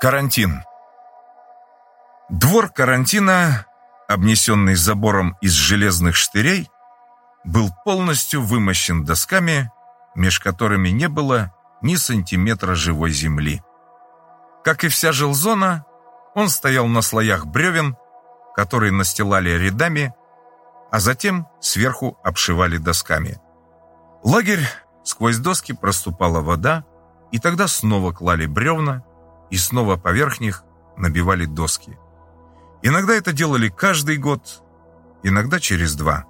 Карантин. Двор карантина, обнесенный забором из железных штырей, был полностью вымощен досками, меж которыми не было ни сантиметра живой земли. Как и вся жилзона, он стоял на слоях бревен, которые настилали рядами, а затем сверху обшивали досками. Лагерь сквозь доски проступала вода, и тогда снова клали бревна, и снова поверх них набивали доски. Иногда это делали каждый год, иногда через два.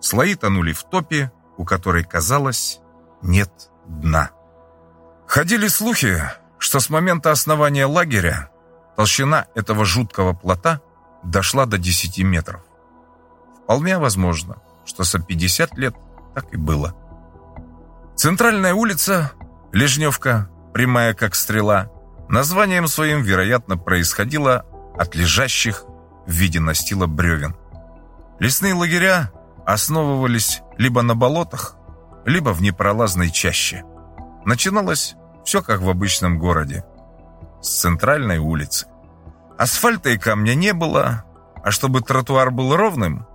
Слои тонули в топе, у которой, казалось, нет дна. Ходили слухи, что с момента основания лагеря толщина этого жуткого плота дошла до 10 метров. Вполне возможно, что за 50 лет так и было. Центральная улица, Лежневка, прямая как стрела, названием своим, вероятно, происходила от лежащих в виде настила бревен. Лесные лагеря основывались либо на болотах, либо в непролазной чаще. Начиналось все как в обычном городе, с центральной улицы. Асфальта и камня не было, а чтобы тротуар был ровным,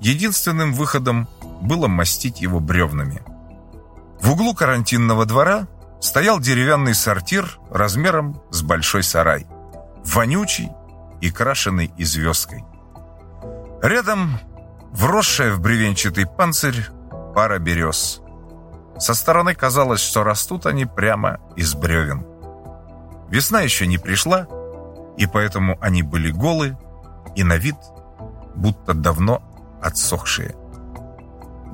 единственным выходом было мастить его бревнами. В углу карантинного двора стоял деревянный сортир размером с большой сарай, вонючий и крашеный и. Рядом вросшая в бревенчатый панцирь пара берез. Со стороны казалось, что растут они прямо из бревен. Весна еще не пришла, и поэтому они были голы и на вид будто давно отсохшие.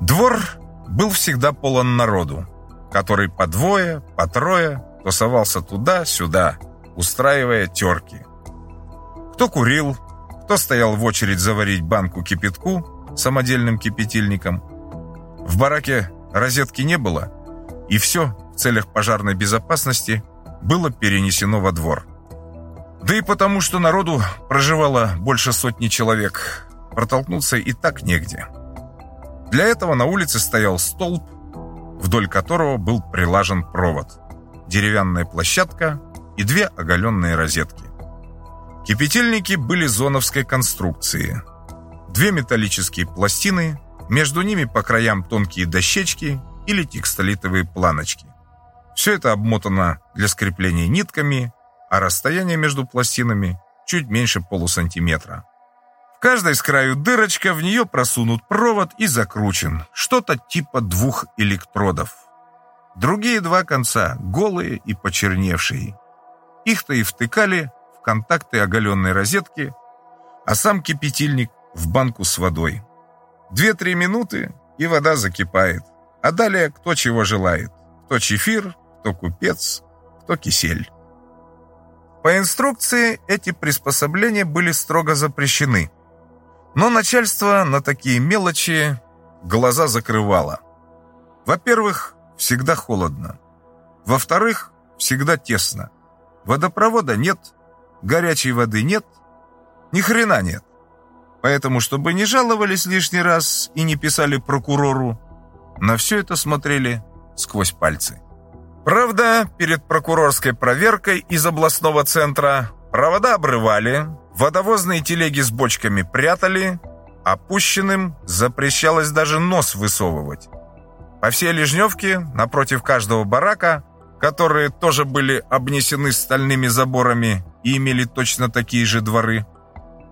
Двор был всегда полон народу, который по двое, по трое тусовался туда-сюда, устраивая терки. Кто курил, кто стоял в очередь заварить банку кипятку самодельным кипятильником. В бараке розетки не было, и все в целях пожарной безопасности было перенесено во двор. Да и потому, что народу проживало больше сотни человек, протолкнуться и так негде. Для этого на улице стоял столб, вдоль которого был прилажен провод, деревянная площадка и две оголенные розетки. Кипятильники были зоновской конструкции. Две металлические пластины, между ними по краям тонкие дощечки или текстолитовые планочки. Все это обмотано для скрепления нитками, а расстояние между пластинами чуть меньше полусантиметра. В каждой с краю дырочка, в нее просунут провод и закручен, что-то типа двух электродов. Другие два конца голые и почерневшие. Их-то и втыкали в контакты оголенной розетки, а сам кипятильник в банку с водой. Две-три минуты, и вода закипает. А далее кто чего желает. Кто чефир, кто купец, кто кисель. По инструкции эти приспособления были строго запрещены. Но начальство на такие мелочи глаза закрывало. Во-первых, всегда холодно. Во-вторых, всегда тесно. Водопровода нет, горячей воды нет, ни хрена нет. Поэтому, чтобы не жаловались лишний раз и не писали прокурору, на все это смотрели сквозь пальцы. Правда, перед прокурорской проверкой из областного центра провода обрывали, водовозные телеги с бочками прятали, опущенным запрещалось даже нос высовывать. По всей Лежневке, напротив каждого барака, которые тоже были обнесены стальными заборами и имели точно такие же дворы,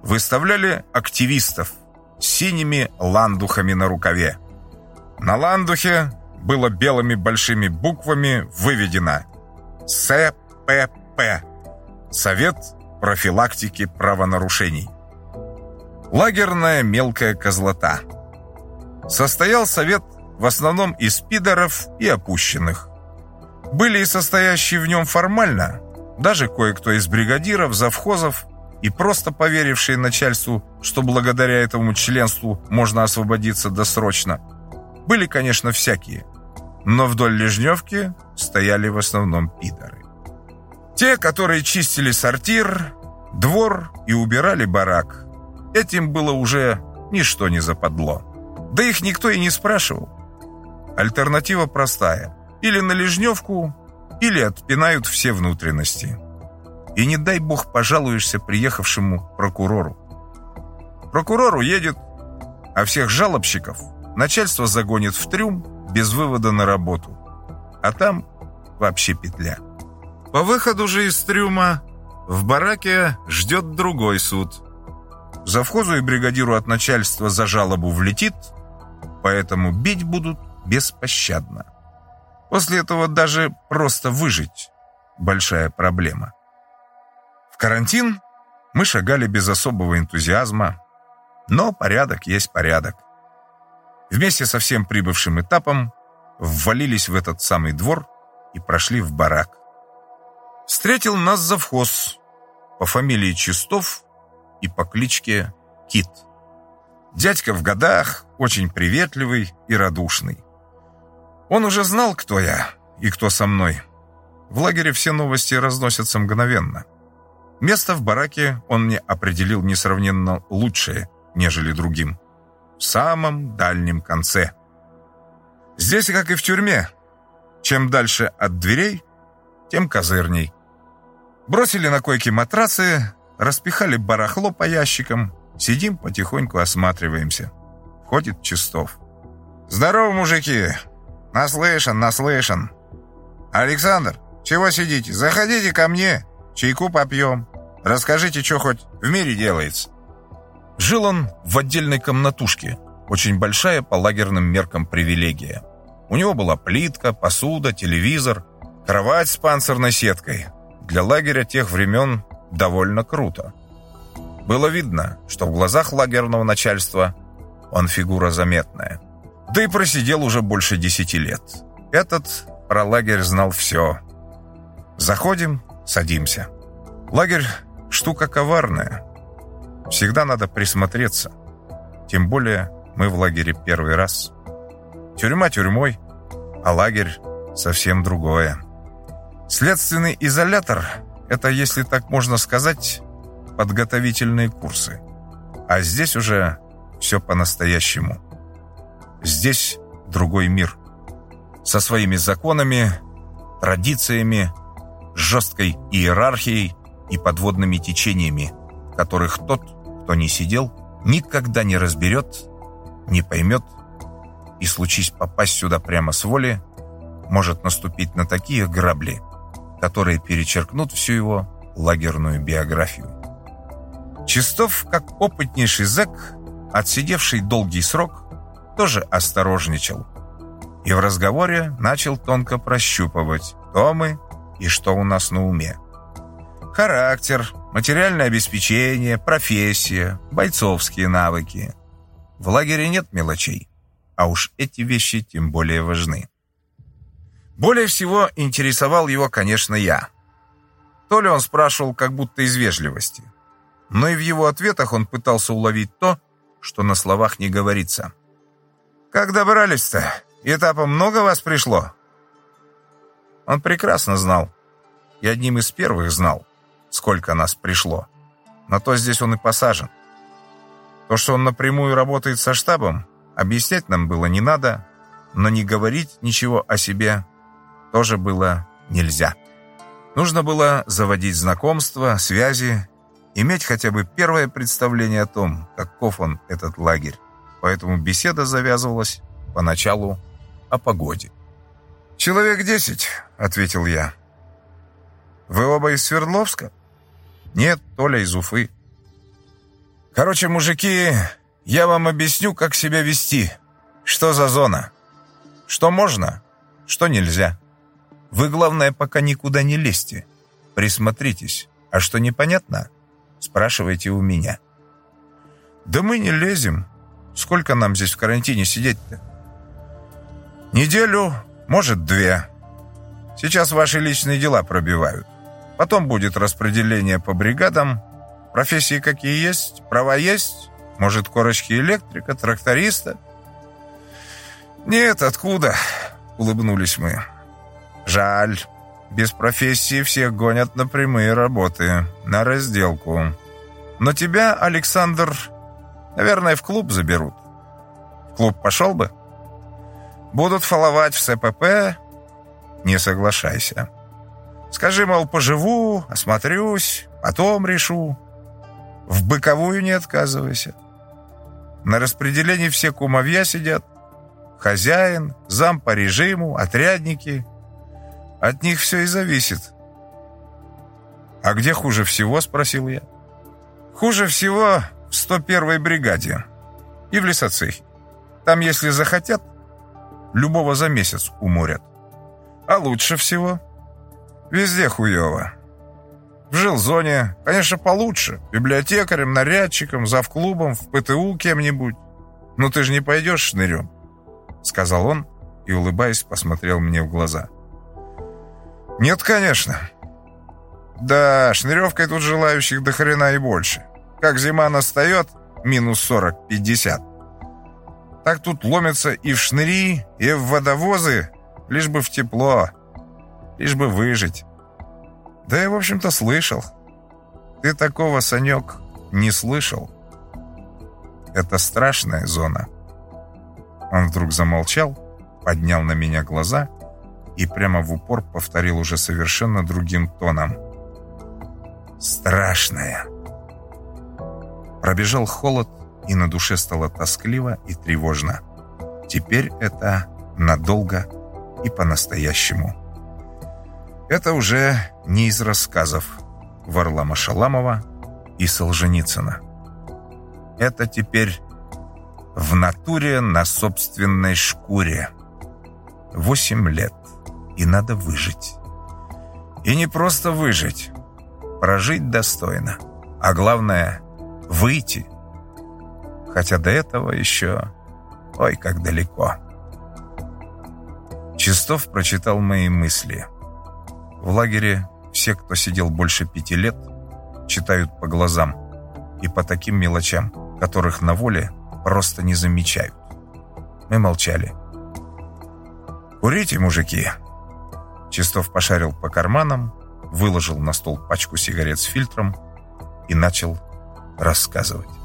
выставляли активистов с синими ландухами на рукаве. На ландухе было белыми большими буквами выведено СПП – Совет профилактики правонарушений. Лагерная мелкая козлота. Состоял совет в основном из пидоров и опущенных. Были и состоящие в нем формально, даже кое-кто из бригадиров, завхозов и просто поверившие начальству, что благодаря этому членству можно освободиться досрочно. Были, конечно, всякие, но вдоль Лежневки стояли в основном пидоры. Те, которые чистили сортир, двор и убирали барак, этим было уже ничто не западло. Да их никто и не спрашивал. Альтернатива простая. Или на Лежневку, или отпинают все внутренности. и не дай бог пожалуешься приехавшему прокурору. Прокурор уедет, а всех жалобщиков начальство загонит в трюм без вывода на работу. А там вообще петля. По выходу же из трюма в бараке ждет другой суд. Завхозу и бригадиру от начальства за жалобу влетит, поэтому бить будут беспощадно. После этого даже просто выжить – большая проблема. В карантин мы шагали без особого энтузиазма, но порядок есть порядок. Вместе со всем прибывшим этапом ввалились в этот самый двор и прошли в барак. Встретил нас завхоз по фамилии Чистов и по кличке Кит. Дядька в годах, очень приветливый и радушный. Он уже знал, кто я и кто со мной. В лагере все новости разносятся мгновенно. Место в бараке он мне определил несравненно лучшее, нежели другим. В самом дальнем конце. Здесь, как и в тюрьме, чем дальше от дверей, тем козырней. Бросили на койки матрасы, распихали барахло по ящикам, сидим потихоньку осматриваемся. Входит Чистов. «Здорово, мужики! Наслышан, наслышан! Александр, чего сидите? Заходите ко мне, чайку попьем. Расскажите, что хоть в мире делается». Жил он в отдельной комнатушке, очень большая по лагерным меркам привилегия. У него была плитка, посуда, телевизор, кровать с панцирной сеткой, для лагеря тех времен довольно круто. Было видно, что в глазах лагерного начальства он фигура заметная. Да и просидел уже больше десяти лет. Этот про лагерь знал все. Заходим, садимся. Лагерь – штука коварная. Всегда надо присмотреться. Тем более мы в лагере первый раз. Тюрьма тюрьмой, а лагерь совсем другое. Следственный изолятор – это, если так можно сказать, подготовительные курсы. А здесь уже все по-настоящему. Здесь другой мир. Со своими законами, традициями, жесткой иерархией и подводными течениями, которых тот, кто не сидел, никогда не разберет, не поймет и, случись попасть сюда прямо с воли, может наступить на такие грабли – которые перечеркнут всю его лагерную биографию. Чистов, как опытнейший зэк, отсидевший долгий срок, тоже осторожничал и в разговоре начал тонко прощупывать, кто мы и что у нас на уме. Характер, материальное обеспечение, профессия, бойцовские навыки. В лагере нет мелочей, а уж эти вещи тем более важны. Более всего интересовал его, конечно, я. То ли он спрашивал как будто из вежливости, но и в его ответах он пытался уловить то, что на словах не говорится. «Как добрались-то? Этапа много вас пришло?» Он прекрасно знал, и одним из первых знал, сколько нас пришло. На то здесь он и посажен. То, что он напрямую работает со штабом, объяснять нам было не надо, но не говорить ничего о себе тоже было нельзя. Нужно было заводить знакомства, связи, иметь хотя бы первое представление о том, каков он, этот лагерь. Поэтому беседа завязывалась поначалу о погоде. «Человек десять», — ответил я. «Вы оба из Свердловска?» «Нет, Толя из Уфы». «Короче, мужики, я вам объясню, как себя вести. Что за зона? Что можно, что нельзя». Вы, главное, пока никуда не лезьте. Присмотритесь. А что непонятно, спрашивайте у меня. Да мы не лезем. Сколько нам здесь в карантине сидеть-то? Неделю, может, две. Сейчас ваши личные дела пробивают. Потом будет распределение по бригадам. Профессии какие есть, права есть. Может, корочки электрика, тракториста? Нет, откуда? Улыбнулись мы. Жаль. Без профессии всех гонят на прямые работы, на разделку. Но тебя, Александр, наверное, в клуб заберут. В клуб пошел бы? Будут фоловать в СПП? Не соглашайся. Скажи, мол, поживу, осмотрюсь, потом решу. В быковую не отказывайся. На распределении все кумовья сидят. Хозяин, зам по режиму, отрядники. От них все и зависит. «А где хуже всего?» – спросил я. «Хуже всего в 101-й бригаде и в лесоцехе. Там, если захотят, любого за месяц уморят. А лучше всего везде хуево. В жилзоне, конечно, получше. Библиотекарем, нарядчиком, завклубом, в ПТУ кем-нибудь. Ну ты же не пойдешь шнырем, сказал он и, улыбаясь, посмотрел мне в глаза. Нет, конечно. Да, шныревкой тут желающих до хрена и больше. Как зима настает, минус 40-50. Так тут ломятся и в шныри, и в водовозы, лишь бы в тепло, лишь бы выжить. Да я, в общем-то, слышал. Ты такого, Санек, не слышал. Это страшная зона. Он вдруг замолчал, поднял на меня глаза и прямо в упор повторил уже совершенно другим тоном. «Страшная». Пробежал холод, и на душе стало тоскливо и тревожно. Теперь это надолго и по-настоящему. Это уже не из рассказов Варлама Шаламова и Солженицына. Это теперь в натуре на собственной шкуре. Восемь лет, и надо выжить. И не просто выжить, прожить достойно, а главное — выйти. Хотя до этого еще, ой, как далеко. Чистов прочитал мои мысли. В лагере все, кто сидел больше пяти лет, читают по глазам и по таким мелочам, которых на воле просто не замечают. Мы молчали. «Курите, мужики!» Чистов пошарил по карманам, выложил на стол пачку сигарет с фильтром и начал рассказывать.